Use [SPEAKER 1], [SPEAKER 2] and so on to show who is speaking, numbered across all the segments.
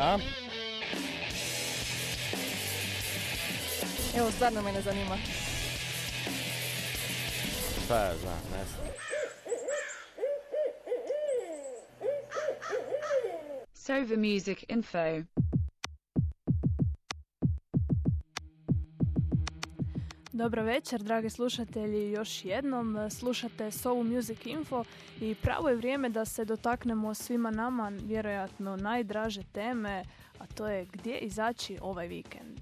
[SPEAKER 1] A?
[SPEAKER 2] Evo, stvarno me ne zanima.
[SPEAKER 1] Šta ja znam, ne znam.
[SPEAKER 3] Sova Music Info.
[SPEAKER 4] Dobro večer, dragi slušatelji, još jednom slušate Soul Music Info i pravo je vrijeme da se dotaknemo svima nama vjerojatno najdraže teme, a to je gdje izaći ovaj vikend.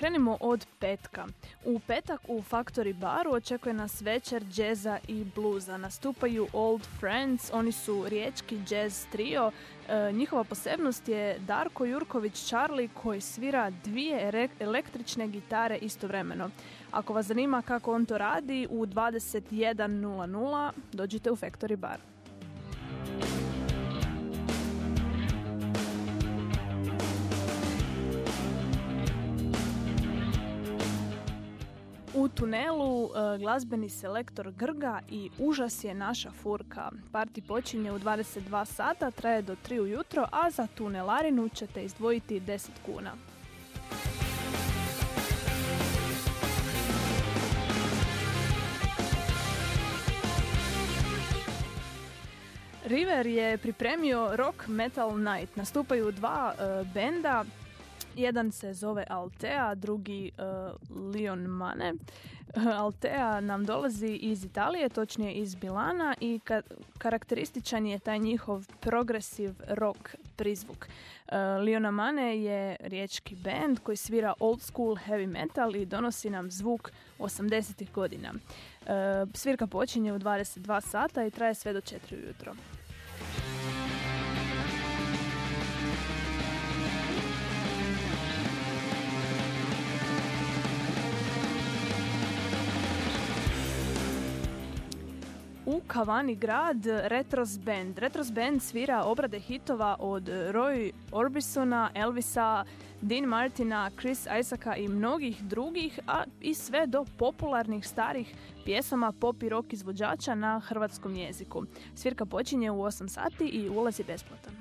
[SPEAKER 4] Krenimo od petka. U petak u Factory baru očekuje nas večer džeza i bluza. Nastupaju Old Friends, oni su riječki jazz trio. E, njihova posebnost je Darko Jurković Charlie koji svira dvije električne gitare istovremeno. Ako vas zanima kako on to radi, u 21.00 dođite u Factory bar. U tunelu e, glazbeni selektor Grga i užas je naša furka. Parti počinje u 22 sata, traje do 3 ujutro, a za tunelarinu ćete izdvojiti 10 kuna. River je pripremio Rock Metal Night. Nastupaju dva uh, benda, jedan se zove Altea, drugi uh, Leon Mane. Altea nam dolazi iz Italije, točnije iz Milana i karakterističan je taj njihov progresiv rock prizvuk. Uh, Leona Mane je riječki band koji svira old school heavy metal i donosi nam zvuk 80. godina. Uh, svirka počinje u 22 sata i traje sve do 4 ujutro. U Kavani grad Retros Band. Retros Band svira obrade hitova od Roy Orbisona, Elvisa, Dean Martina, Chris Isaaca i mnogih drugih, a i sve do popularnih starih pjesama pop i rock izvođača na hrvatskom jeziku. Svirka počinje u 8 sati i ulaz je besplatan.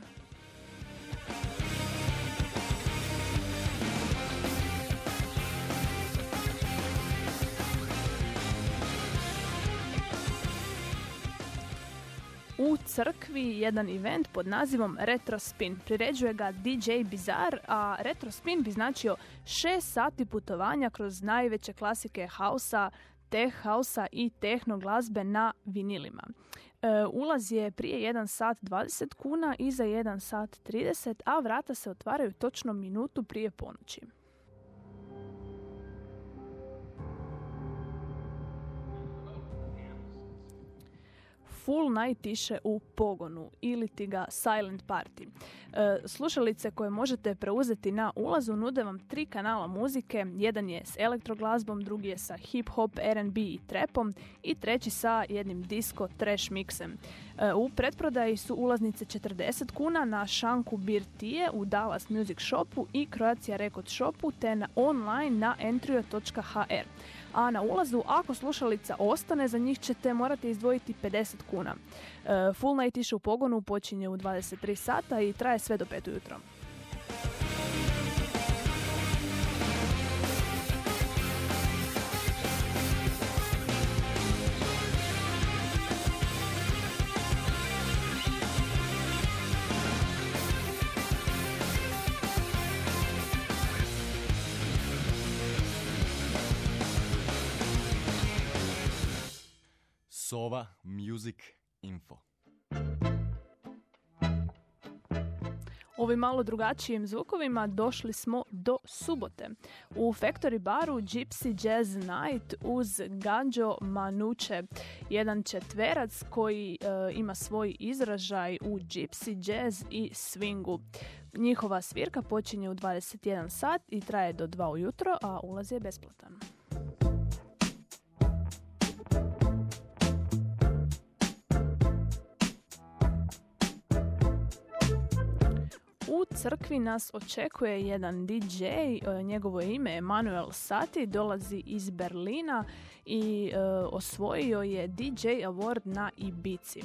[SPEAKER 4] U crkvi jedan event pod nazivom Retro Spin. Priređuje ga DJ Bizar, a Retro Spin bi značio šest sati putovanja kroz najveće klasike hausa, teh hausa i tehno glazbe na vinilima. E, ulaz je prije 1 sat 20 kuna i za 1 sat 30, a vrata se otvaraju točno minutu prije ponoći. Full najtiše u pogonu ili ti ga silent party. E, slušalice koje možete preuzeti na ulazu nude vam tri kanala muzike, jedan je s elektroglazbom, drugi je sa hip hop, R&B i trapom i treći sa jednim disco trash miksem. E, u pretprodaji su ulaznice 40 kuna na Šanku Bir Tije u Dallas Music Shopu i Croatia Record Shopu te na online na entrio.hr a na ulazu ako slušalica ostane za njih ćete morati izdvojiti 50 kuna. E, full night iše u pogonu počinje u 23 sata i traje sve do 5 ujutro.
[SPEAKER 5] Sova Music Info.
[SPEAKER 4] Ovim malo drugačijim zvukovima došli smo do subote. U Factory baru Gypsy Jazz Night uz Ganjo Manuče, jedan četverac koji e, ima svoj izražaj u Gypsy Jazz i swingu. Njihova svirka počinje u 21 sat i traje do 2 ujutro, a ulaz je besplatan. Crkvi nas očekuje jedan DJ, e, njegovo ime je Emanuel Sati, dolazi iz Berlina i e, osvojio je DJ Award na Ibici.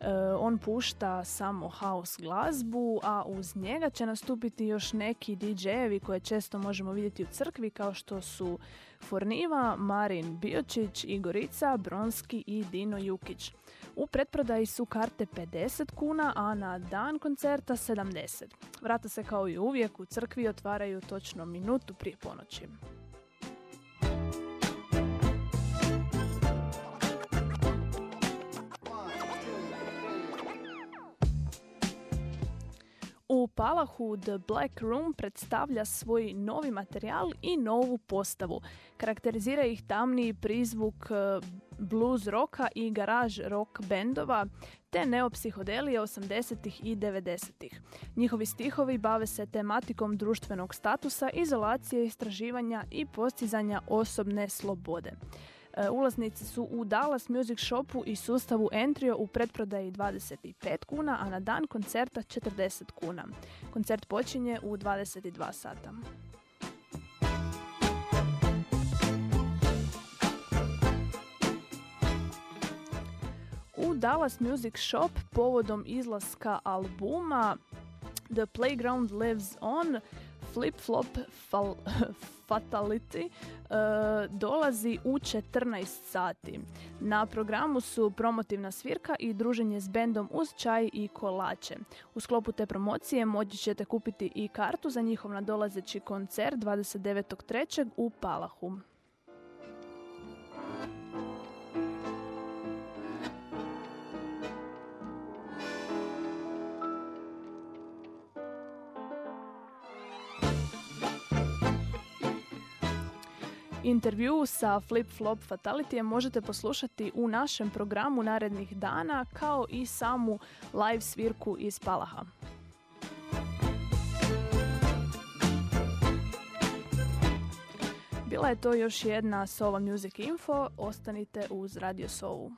[SPEAKER 4] E, on pušta samo house glazbu, a uz njega će nastupiti još neki DJ-evi koje često možemo vidjeti u crkvi kao što su Forniva, Marin Biočić, Igorica, Bronski i Dino Jukić. U pretprodaji su karte 50 kuna, a na dan koncerta 70. Vrata se kao i uvijek u crkvi otvaraju točno minutu prije ponoći. Palahu The Black Room predstavlja svoj novi materijal i novu postavu. Karakterizira ih tamniji prizvuk e, blues roka i garaž rock bendova, te neopsihodelije 80. i 90. Njihovi stihovi bave se tematikom društvenog statusa, izolacije, istraživanja i postizanja osobne slobode. E, ulaznici su u Dallas Music Shopu i sustavu Entrio u pretprodaji 25 kuna, a na dan koncerta 40 kuna. Koncert počinje u 22 sata. U Dallas Music Shop povodom izlaska albuma The Playground Lives On Flip Flop fal, Fatality uh, dolazi u 14 sati. Na programu su promotivna svirka i druženje s bendom uz čaj i kolače. U sklopu te promocije moći ćete kupiti i kartu za njihov nadolazeći koncert 29.3. u Palahu. Intervju sa Flip Flop Fatality možete poslušati u našem programu narednih dana kao i samu live svirku iz Palaha. Bila je to još jedna Sova Music Info, ostanite uz Radio Sovu.